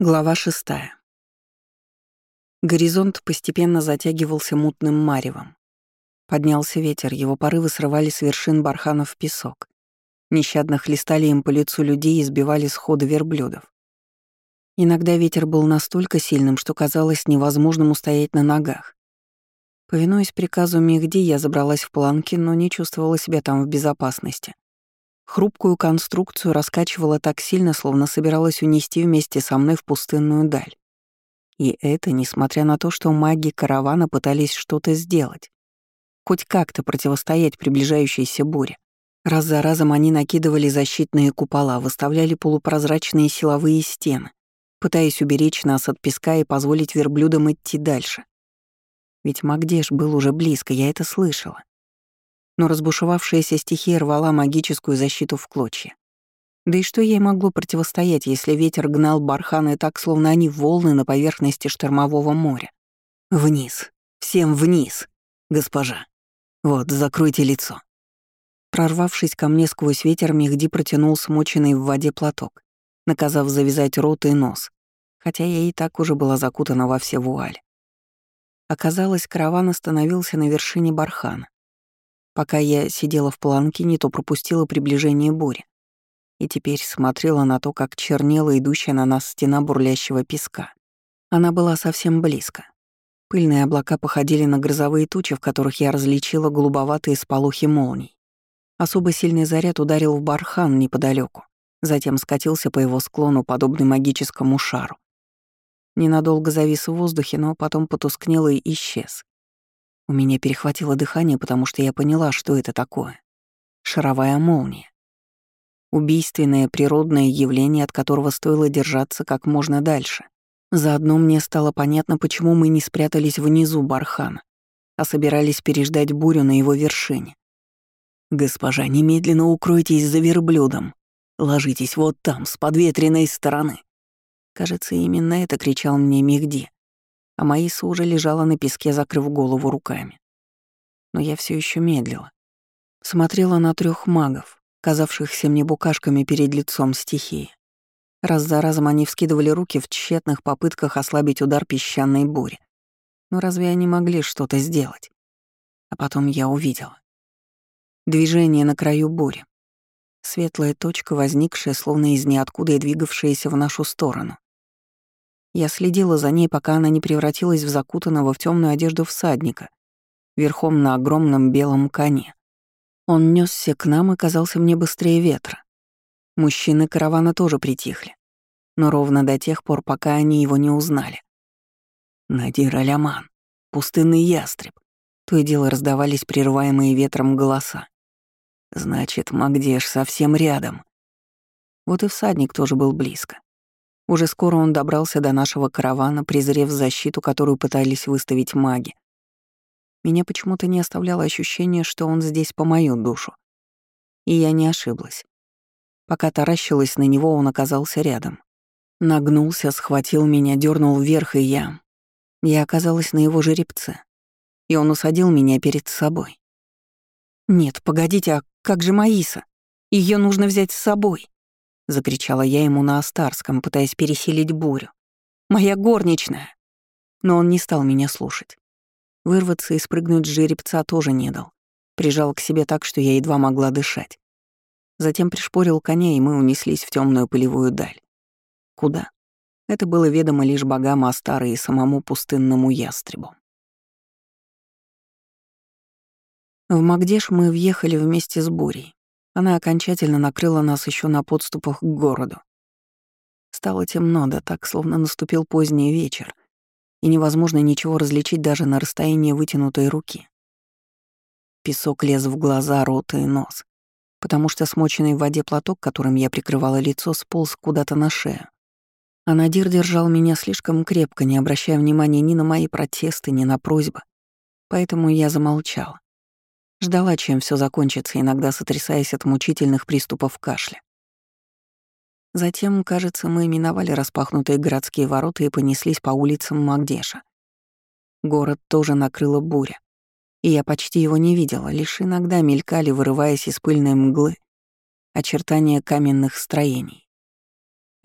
Глава шестая. Горизонт постепенно затягивался мутным маревом. Поднялся ветер, его порывы срывали с вершин барханов песок. Нещадно хлестали им по лицу людей и сбивали с хода верблюдов. Иногда ветер был настолько сильным, что казалось невозможным устоять на ногах. Повинуясь приказу Мехди, я забралась в планки, но не чувствовала себя там в безопасности. Хрупкую конструкцию раскачивала так сильно, словно собиралась унести вместе со мной в пустынную даль. И это несмотря на то, что маги каравана пытались что-то сделать. Хоть как-то противостоять приближающейся буре. Раз за разом они накидывали защитные купола, выставляли полупрозрачные силовые стены, пытаясь уберечь нас от песка и позволить верблюдам идти дальше. Ведь Магдеш был уже близко, я это слышала но разбушевавшаяся стихия рвала магическую защиту в клочья. Да и что ей могло противостоять, если ветер гнал барханы так, словно они волны на поверхности штормового моря? «Вниз! Всем вниз! Госпожа! Вот, закройте лицо!» Прорвавшись ко мне сквозь ветер, Мехди протянул смоченный в воде платок, наказав завязать рот и нос, хотя я и так уже была закутана во все вуаль. Оказалось, караван остановился на вершине бархана. Пока я сидела в планке, не то пропустила приближение бури. И теперь смотрела на то, как чернела идущая на нас стена бурлящего песка. Она была совсем близко. Пыльные облака походили на грозовые тучи, в которых я различила голубоватые сполохи молний. Особо сильный заряд ударил в бархан неподалеку, затем скатился по его склону, подобный магическому шару. Ненадолго завис в воздухе, но потом потускнел и исчез. У меня перехватило дыхание, потому что я поняла, что это такое. Шаровая молния. Убийственное природное явление, от которого стоило держаться как можно дальше. Заодно мне стало понятно, почему мы не спрятались внизу бархана, а собирались переждать бурю на его вершине. «Госпожа, немедленно укройтесь за верблюдом. Ложитесь вот там, с подветренной стороны». Кажется, именно это кричал мне Мигди, а Маиса уже лежала на песке, закрыв голову руками. Но я все еще медлила. Смотрела на трех магов, казавшихся мне букашками перед лицом стихии. Раз за разом они вскидывали руки в тщетных попытках ослабить удар песчаной бури. Но разве они могли что-то сделать? А потом я увидела. Движение на краю бури. Светлая точка, возникшая словно из ниоткуда и двигавшаяся в нашу сторону. Я следила за ней, пока она не превратилась в закутанного в темную одежду всадника, верхом на огромном белом коне. Он несся к нам и казался мне быстрее ветра. Мужчины каравана тоже притихли, но ровно до тех пор, пока они его не узнали. Надир Аляман, пустынный ястреб, то и дело раздавались прерываемые ветром голоса. Значит, Магдеш совсем рядом. Вот и всадник тоже был близко. Уже скоро он добрался до нашего каравана, презрев защиту, которую пытались выставить маги. Меня почему-то не оставляло ощущение, что он здесь по мою душу. И я не ошиблась. Пока таращилась на него, он оказался рядом. Нагнулся, схватил меня, дернул вверх, и я... Я оказалась на его жеребце. И он усадил меня перед собой. «Нет, погодите, а как же Маиса? Ее нужно взять с собой!» — закричала я ему на Астарском, пытаясь пересилить бурю. «Моя горничная!» Но он не стал меня слушать. Вырваться и спрыгнуть с жеребца тоже не дал. Прижал к себе так, что я едва могла дышать. Затем пришпорил коня, и мы унеслись в темную полевую даль. Куда? Это было ведомо лишь богам Астары и самому пустынному ястребу. В Магдеш мы въехали вместе с бурей. Она окончательно накрыла нас еще на подступах к городу. Стало темно, да так, словно наступил поздний вечер, и невозможно ничего различить даже на расстоянии вытянутой руки. Песок лез в глаза, рот и нос, потому что смоченный в воде платок, которым я прикрывала лицо, сполз куда-то на шею. А Надир держал меня слишком крепко, не обращая внимания ни на мои протесты, ни на просьбы. Поэтому я замолчала. Ждала, чем все закончится, иногда сотрясаясь от мучительных приступов кашля. Затем, кажется, мы миновали распахнутые городские ворота и понеслись по улицам Магдеша. Город тоже накрыла буря, и я почти его не видела, лишь иногда мелькали, вырываясь из пыльной мглы, очертания каменных строений.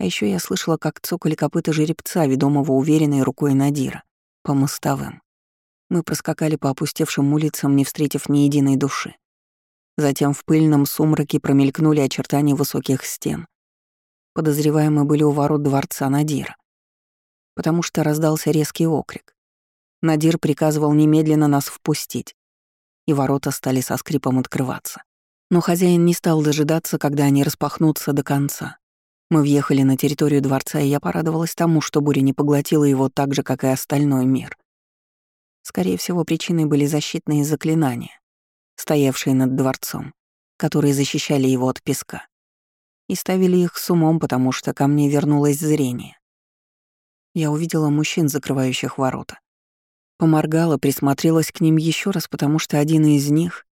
А еще я слышала, как цокали копыта жеребца, ведомого уверенной рукой Надира, по мостовым. Мы проскакали по опустевшим улицам, не встретив ни единой души. Затем в пыльном сумраке промелькнули очертания высоких стен. Подозреваемые были у ворот дворца Надира. Потому что раздался резкий окрик. Надир приказывал немедленно нас впустить, и ворота стали со скрипом открываться. Но хозяин не стал дожидаться, когда они распахнутся до конца. Мы въехали на территорию дворца, и я порадовалась тому, что буря не поглотила его так же, как и остальной мир. Скорее всего, причиной были защитные заклинания, стоявшие над дворцом, которые защищали его от песка. И ставили их с умом, потому что ко мне вернулось зрение. Я увидела мужчин, закрывающих ворота. Поморгала, присмотрелась к ним еще раз, потому что один из них...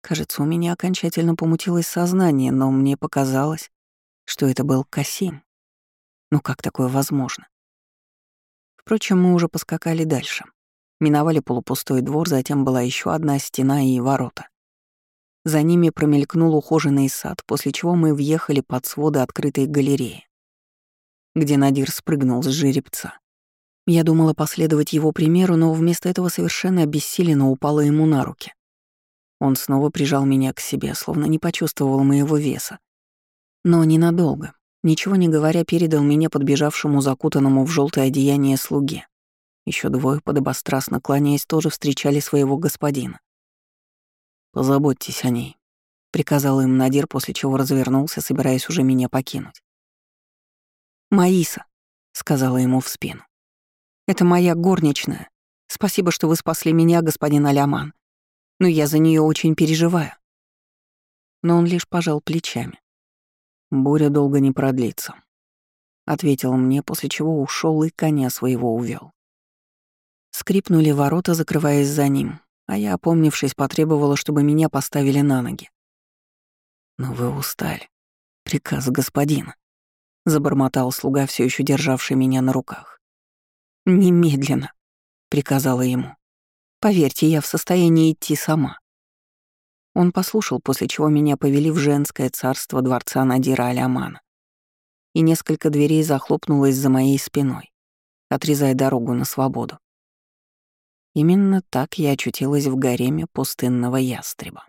Кажется, у меня окончательно помутилось сознание, но мне показалось, что это был Касим. Ну как такое возможно? Впрочем, мы уже поскакали дальше. Миновали полупустой двор, затем была еще одна стена и ворота. За ними промелькнул ухоженный сад, после чего мы въехали под своды открытой галереи, где Надир спрыгнул с жеребца. Я думала последовать его примеру, но вместо этого совершенно обессиленно упала ему на руки. Он снова прижал меня к себе, словно не почувствовал моего веса. Но ненадолго, ничего не говоря, передал меня подбежавшему закутанному в желтое одеяние слуге. Еще двое, подобострастно кланяясь, тоже встречали своего господина. «Позаботьтесь о ней», — приказал им Надир, после чего развернулся, собираясь уже меня покинуть. «Маиса», — сказала ему в спину. «Это моя горничная. Спасибо, что вы спасли меня, господин Аляман. Но я за нее очень переживаю». Но он лишь пожал плечами. «Буря долго не продлится», — ответил мне, после чего ушел и коня своего увел. Скрипнули ворота, закрываясь за ним, а я, опомнившись, потребовала, чтобы меня поставили на ноги. «Но вы устали. Приказ господина», — забормотал слуга, все еще державший меня на руках. «Немедленно», — приказала ему. «Поверьте, я в состоянии идти сама». Он послушал, после чего меня повели в женское царство дворца Надира Алямана. И несколько дверей захлопнулось за моей спиной, отрезая дорогу на свободу. Именно так я очутилась в гареме пустынного ястреба.